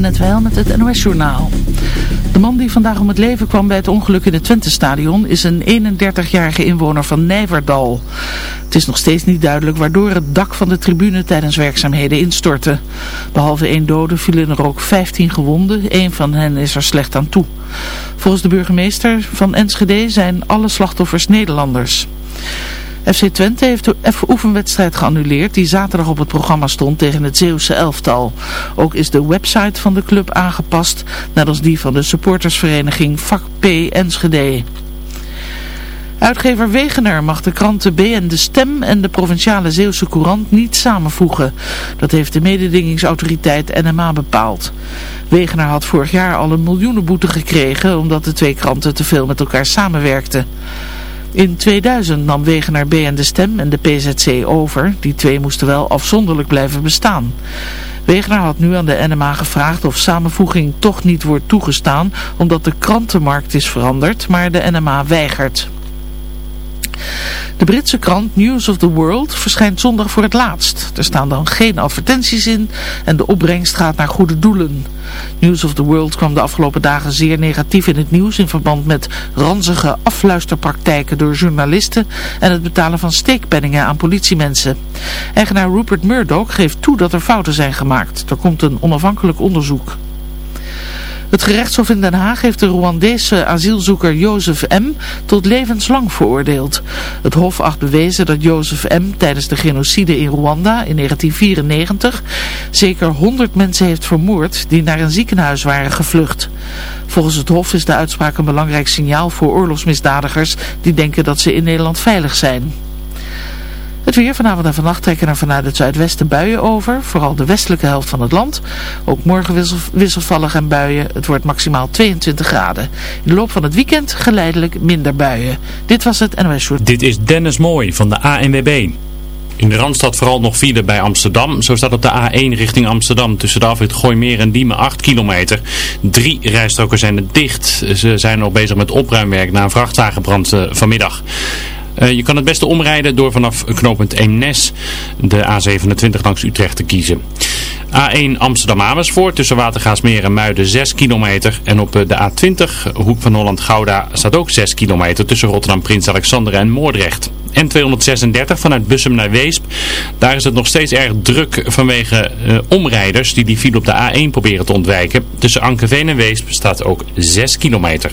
Net wel met het NOS Journaal. De man die vandaag om het leven kwam bij het ongeluk in het Twente-stadion is een 31-jarige inwoner van Nijverdal. Het is nog steeds niet duidelijk waardoor het dak van de tribune tijdens werkzaamheden instortte. Behalve één dode vielen er ook 15 gewonden, één van hen is er slecht aan toe. Volgens de burgemeester van Enschede zijn alle slachtoffers Nederlanders. FC Twente heeft de F-oefenwedstrijd geannuleerd die zaterdag op het programma stond tegen het Zeeuwse elftal. Ook is de website van de club aangepast, net als die van de supportersvereniging Vak P Enschede. Uitgever Wegener mag de kranten BN De Stem en de provinciale Zeeuwse Courant niet samenvoegen. Dat heeft de mededingingsautoriteit NMA bepaald. Wegener had vorig jaar al een miljoenenboete gekregen omdat de twee kranten te veel met elkaar samenwerkten. In 2000 nam Wegener BN De Stem en de PZC over. Die twee moesten wel afzonderlijk blijven bestaan. Wegener had nu aan de NMA gevraagd of samenvoeging toch niet wordt toegestaan omdat de krantenmarkt is veranderd, maar de NMA weigert. De Britse krant News of the World verschijnt zondag voor het laatst. Er staan dan geen advertenties in en de opbrengst gaat naar goede doelen. News of the World kwam de afgelopen dagen zeer negatief in het nieuws in verband met ranzige afluisterpraktijken door journalisten en het betalen van steekpenningen aan politiemensen. Eigenaar Rupert Murdoch geeft toe dat er fouten zijn gemaakt. Er komt een onafhankelijk onderzoek. Het gerechtshof in Den Haag heeft de Rwandese asielzoeker Jozef M. tot levenslang veroordeeld. Het hof acht bewezen dat Jozef M. tijdens de genocide in Rwanda in 1994 zeker 100 mensen heeft vermoord die naar een ziekenhuis waren gevlucht. Volgens het hof is de uitspraak een belangrijk signaal voor oorlogsmisdadigers die denken dat ze in Nederland veilig zijn. Weer vanavond en vannacht trekken er vanuit het zuidwesten buien over. Vooral de westelijke helft van het land. Ook morgen wissel, wisselvallig en buien. Het wordt maximaal 22 graden. In de loop van het weekend geleidelijk minder buien. Dit was het NOS. Dit is Dennis Mooi van de ANWB. In de Randstad vooral nog file bij Amsterdam. Zo staat op de A1 richting Amsterdam tussen de afrit Gooimeer en Diemen 8 kilometer. Drie rijstroken zijn er dicht. Ze zijn nog bezig met opruimwerk na een vrachtwagenbrand uh, vanmiddag. Uh, je kan het beste omrijden door vanaf knooppunt Eemnes de A27 langs Utrecht te kiezen. A1 Amsterdam-Amersfoort tussen Watergaasmeer en Muiden 6 kilometer. En op de A20 Hoek van Holland-Gouda staat ook 6 kilometer tussen Rotterdam-Prins Alexander en Moordrecht. En 236 vanuit Bussum naar Weesp. Daar is het nog steeds erg druk vanwege uh, omrijders die die file op de A1 proberen te ontwijken. Tussen Ankeveen en Weesp staat ook 6 kilometer.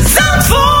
Zandvoort.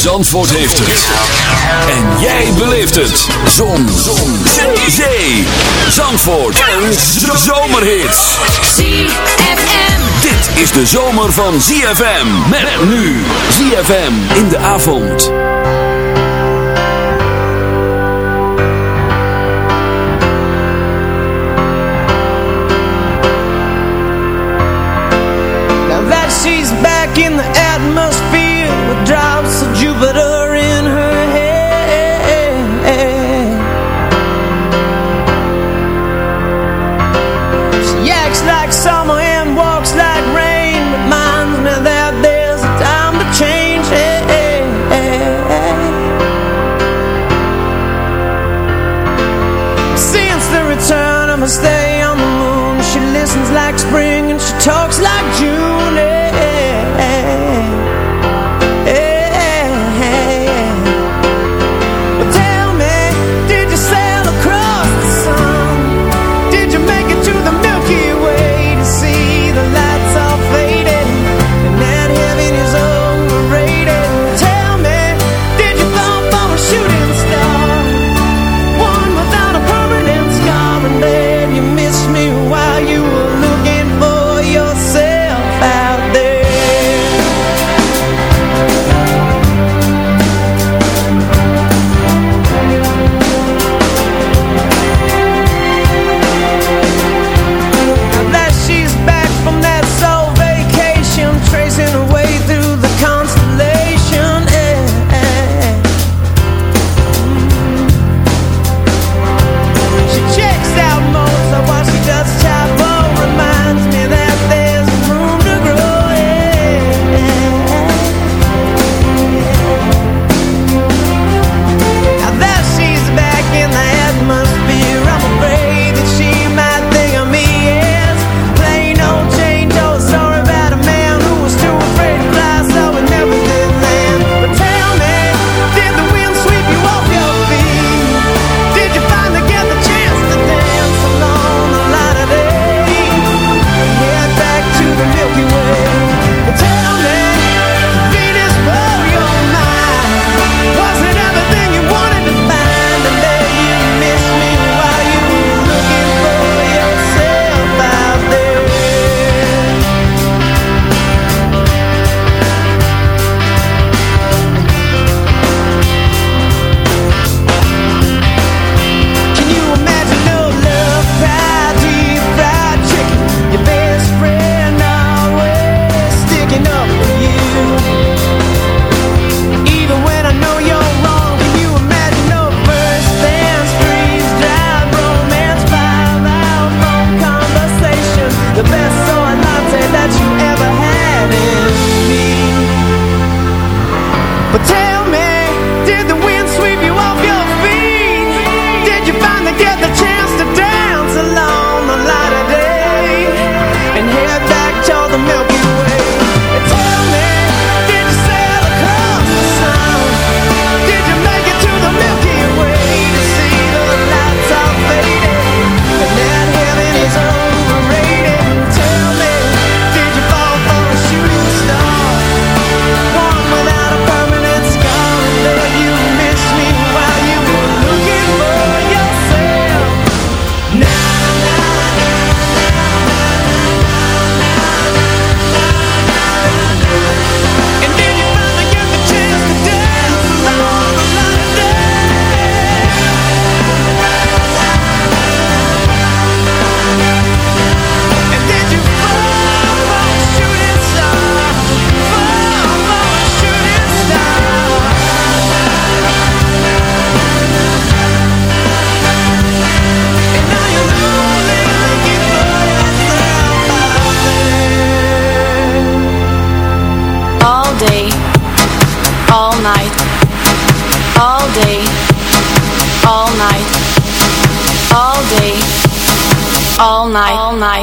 Zandvoort heeft het. En jij beleeft het. Zon. Zon. Zee. Zandvoort. En zomerhits. ZFM. Dit is de zomer van ZFM. Met nu. ZFM in de avond. Now that she's back in the atmosphere. like spring.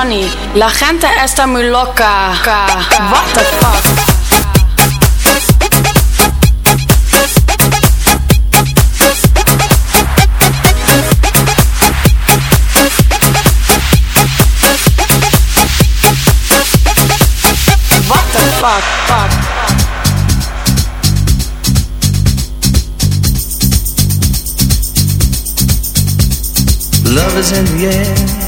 Johnny, la gente está muy loca. What the fuck? Fuck? Love is in the air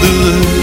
the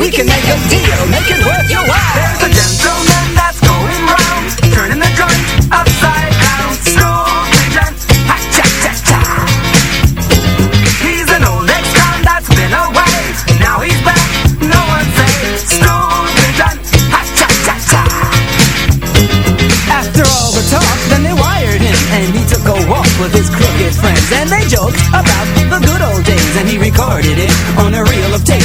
We can make a deal, make it worth your while. There's a gentleman that's going round, turning the joint upside down. Slow vision, ha cha cha cha. He's an old ex-con that's been away. Now he's back. No one says slow vision, ha cha cha cha. After all the talk, then they wired him, and he took a walk with his crooked friends, and they joked about the good old days, and he recorded it on a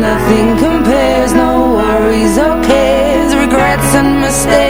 Nothing compares, no worries or cares, regrets and mistakes,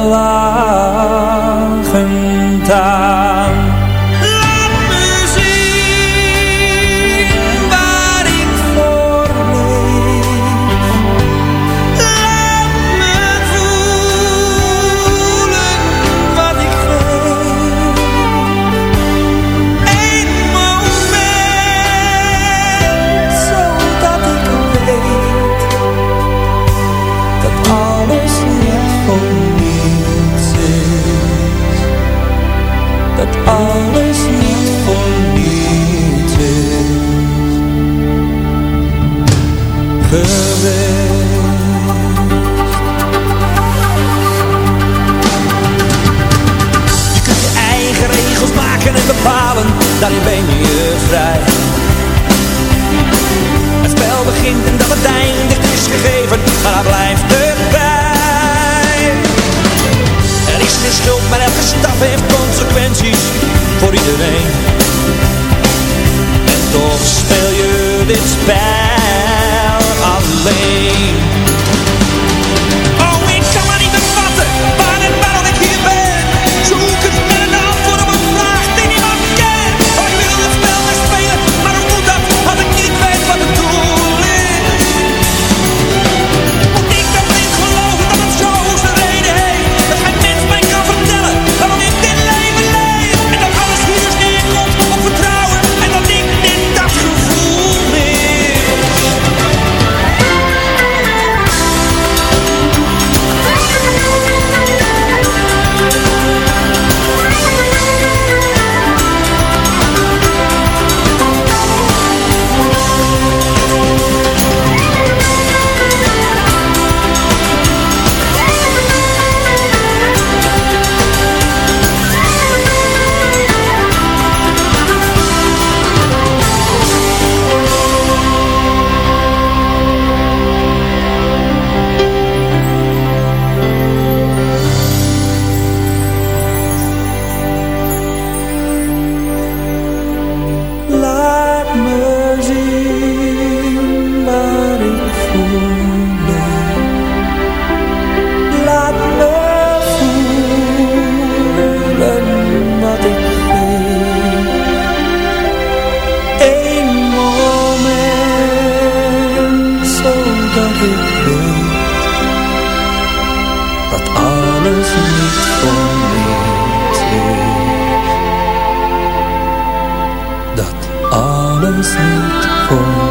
het einde is gegeven, maar hij blijft erbij. Er is geen schuld, maar elke stap heeft consequenties voor iedereen. En toch speel je dit spel. Voor.